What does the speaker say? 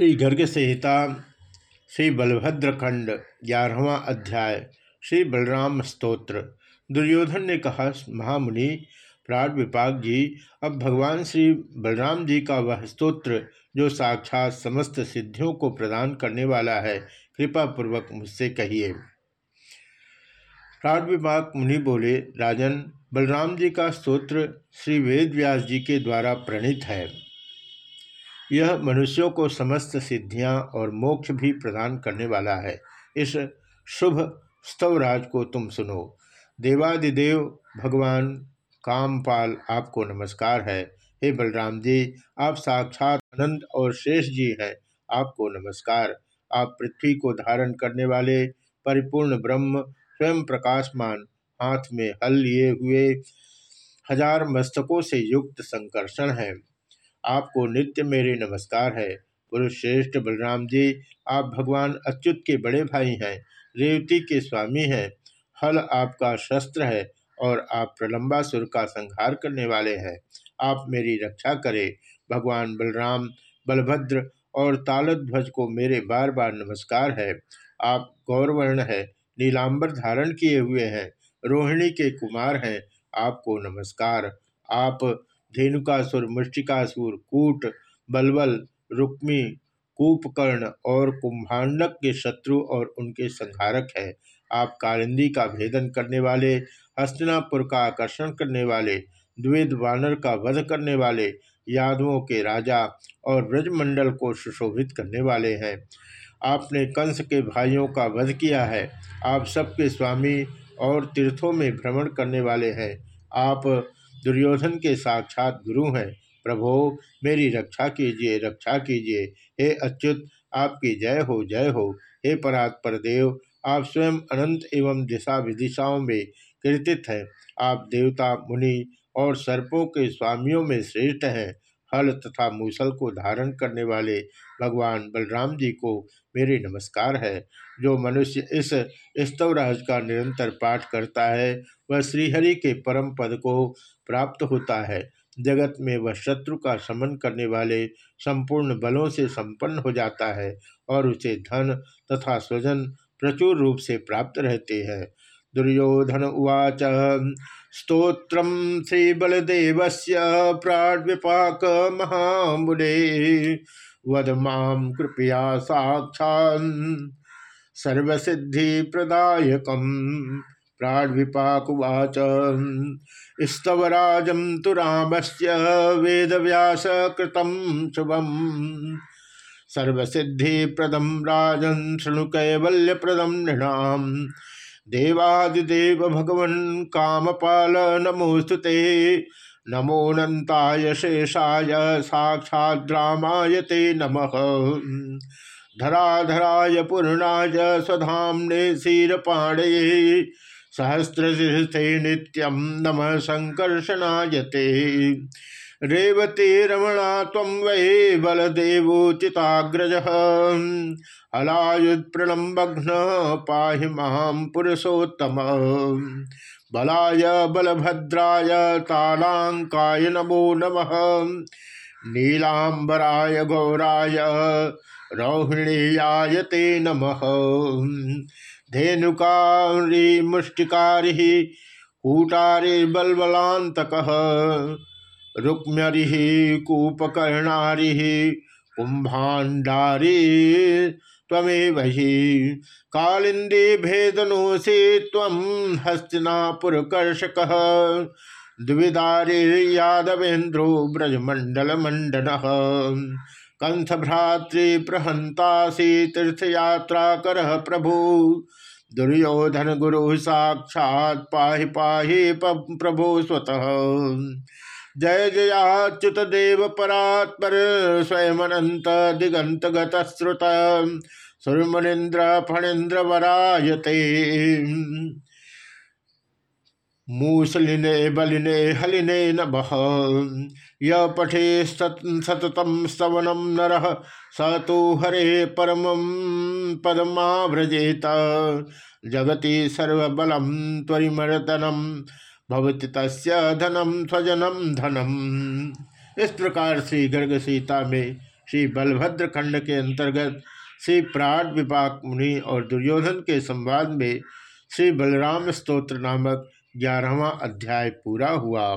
श्री गर्ग संहिता, श्री बलभद्र खंड ग्यारहवा अध्याय, श्री बलराम स्तोत्र। दुर्योधन ने कहा, महामुनि प्राण विपाक जी, अब भगवान श्री बलराम जी का वह स्तोत्र, जो साक्षात समस्त सिद्धियों को प्रदान करने वाला है कृपा पूर्वक मुझसे कहिए। प्राण विपाक मुनि बोले, राजन, बलराम जी का स्तोत्र श्री वेद व्यास जी के द्वारा प्रणीत है। यह मनुष्यों को समस्त सिद्धियाँ और मोक्ष भी प्रदान करने वाला है। इस शुभ स्तवराज को तुम सुनो। देवादिदेव भगवान कामपाल, आपको नमस्कार है। हे बलराम जी, आप साक्षात आनंद और शेष जी हैं। आपको नमस्कार। आप पृथ्वी को धारण करने वाले, परिपूर्ण ब्रह्म, स्वयं प्रकाशमान, हाथ में हल लिए हुए, हज़ार मस्तकों से युक्त संकर्षण हैं। आपको नित्य मेरे नमस्कार है। पुरुष श्रेष्ठ बलराम जी, आप भगवान अच्युत के बड़े भाई हैं, रेवती के स्वामी हैं। हल आपका शस्त्र है और आप प्रलंबासुर का संहार करने वाले हैं। आप मेरी रक्षा करें। भगवान बलराम, बलभद्र और तालध्वज को मेरे बार बार नमस्कार है। आप गौरवर्ण है, नीलांबर धारण किए हुए हैं, रोहिणी के कुमार हैं, आपको नमस्कार। आप धेनुकासुर, मुष्टिकासुर, कूट, बलबल, रुक्मी, कूपकर्ण और कुंभांडक के शत्रु और उनके संहारक है। आप कालिंदी का भेदन करने वाले, हस्तिनापुर का आकर्षण करने वाले द्विध वानर का वध करने वाले, यादवों के राजा और ब्रजमंडल को सुशोभित करने वाले हैं। आपने कंस के भाइयों का वध किया है। आप सबके स्वामी और तीर्थों में भ्रमण करने वाले हैं। आप दुर्योधन के साक्षात गुरु हैं। प्रभो, मेरी रक्षा कीजिए रक्षा कीजिए। हे अच्युत, आपकी जय हो जय हो। हे परात पर देव आप स्वयं अनंत एवं दिशा विदिशाओं में कृतित हैं। आप देवता, मुनि और सर्पों के स्वामियों में श्रेष्ठ हैं। हल तथा मूसल को धारण करने वाले भगवान बलराम जी को मेरे नमस्कार है। जो मनुष्य इस स्तवराज का निरंतर पाठ करता है, वह श्रीहरि के परम पद को प्राप्त होता है। जगत में वह शत्रु का समन करने वाले संपूर्ण बलों से संपन्न हो जाता है और उसे धन तथा स्वजन प्रचुर रूप से प्राप्त रहते हैं। दुर्योधन उवाच स्त्रोत्र श्री बलदेव प्राण्विपाक महामुने, वद माम कृपया साक्षा सर्वसिद्धि प्रदायक प्राण्विपाकुवाच स्तवराजम तो रामस्य वेद व्यास कृतम शुभम सर्वसिद्धिप्रदम राजन शृणु कैवल्यप्रदम नृणाम। देवादिदेव भगवन् कामपाल नमोस्तुते नमोऽनन्ताय शेषाय साक्षाद्रामाय ते नमः। धराधराय पूर्णाय स्वधाम्ने क्षीरपाणये सहस्रशीर्थे नित्यं नमः सङ्कर्षणाय ते रेवती रमणा तम वै बलदेवोचिताग्रज। हलायुत्प्रणम्बघ्न पाहि माँ पुरुषोत्तम। बलाय बलभद्राय तालाङ्काय नमो नमः। नीलांबराय गौराय रोहिणीयाय ते नमः। धेनुकारी मुष्टिकारी कूटारे बलबलान्तकः, रुक्म्यरि कूपकर्णारि कुंभाण्डारी तमेव ही कालिंदी भेदनोसी तम हस्तिनापुरकर्षक, द्विदारे यादवेन्द्रो ब्रजमंडल मंडन कंथ भ्रातृ प्रहंतासी तीर्थयात्रा कर प्रभु। दुर्योधन गुरु साक्षात् पाहि पाहि प्रभु स्वतः। जय जयाच्युत देव परात्पर स्वयं दिगंत गतश्रुत। सुरमनिंद्र फणीन्द्र वरायते। मूसलिने बलिने हलिने नभ। य पठे सततम स्तवनम नर। स तो हरे परम पदमाव्रजेत। जगति सर्वबलम त्वरिमर्दनम भवति तस्य स्वजनम धनम इस प्रकार से गर्ग सीता में श्री बलभद्र खंड के अंतर्गत श्री प्राण विपाक मुनि और दुर्योधन के संवाद में श्री बलराम स्तोत्र नामक ग्यारहवा अध्याय पूरा हुआ।